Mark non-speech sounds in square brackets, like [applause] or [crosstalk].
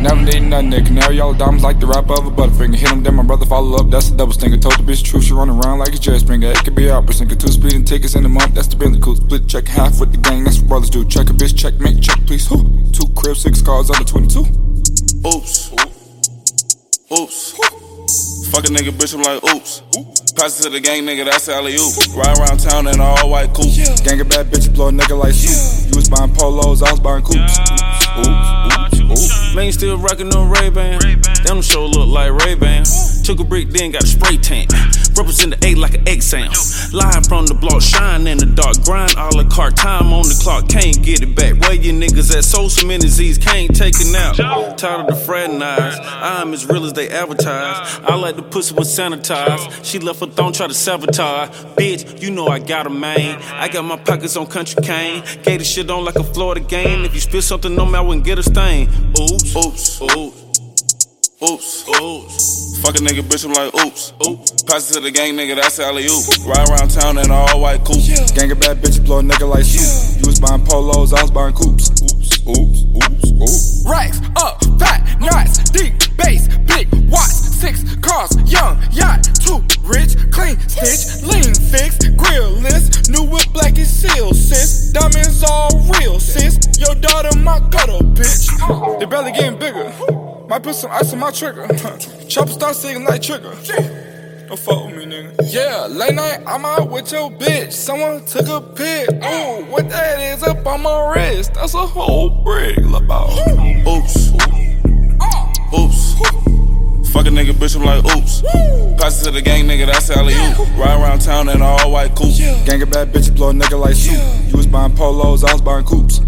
Never need nothing, nigga. Now y'all diamonds like the rap of a butterfinger. Hit him, then my brother follow up. That's the double stinger. Told the bitch truth, she run around like a jet springer. It could be opera singer. Two speeding tickets in a month. That's the Bentley cool. Split check half with the gang. That's what brothers do. Check a bitch, check mate, check please. Who? Two cribs, six cars under 22. Oops. Oops. Fuck a nigga, bitch, I'm like, oops. Pass it to the gang, nigga, that's alley oop. Ride around town in an all white coupe. Gang of bad bitches, blow a nigga like soup. You was buying polos, I was buying coops. Oops, oops, oops, oops. Man, still rockin' them Ray Ban. Them show look like Ray Ban. Took a brick, then got a spray tan. Represent the eight like an egg sound. Live from the block, shine in the dark. Car, time on the clock. Can't get it back. Where you niggas at? So some disease, can't take it out. Tired of the fraternize. I'm as real as they advertise. I like the pussy when sanitized. She left her thong, try to sabotage. Bitch, you know I got a main. I got my pockets on country cane. Gave the shit on like a Florida game. If you spill something on me, I wouldn't get a stain. Oops, Oops. oops, Oops. oops. Fuck a nigga, bitch, I'm like, oops. Oops. Pass it to the gang, nigga, that's alley oop. Ride around town in an all white coupe. Gang of bad bitches, blow a nigga like soup. You was buying polos, I was buying coops. Oops, oops, oops, oops. Racks up, fat knots, deep bass, big watts, six cars, young yacht, two rich, clean stitch, lean fix, grill list, new whip black and seal, sis. Diamonds all real, sis. Your daughter my gutter, bitch. They barely getting bigger. Might put some ice on my trigger. [laughs] Chopper start singing like trigger. Don't fuck with me, nigga. Yeah, late night, I'm out with your bitch. Someone took a pic. Ooh, what that is up on my wrist? That's a whole brick. About. Oops. Oops. Fuck a nigga, bitch, I'm like, oops. Pass it to the gang, nigga, that's alley oop. Ride around town in an all white coupe. Gang of bad bitches, blow a nigga like soup. You was buying polos, I was buying coops.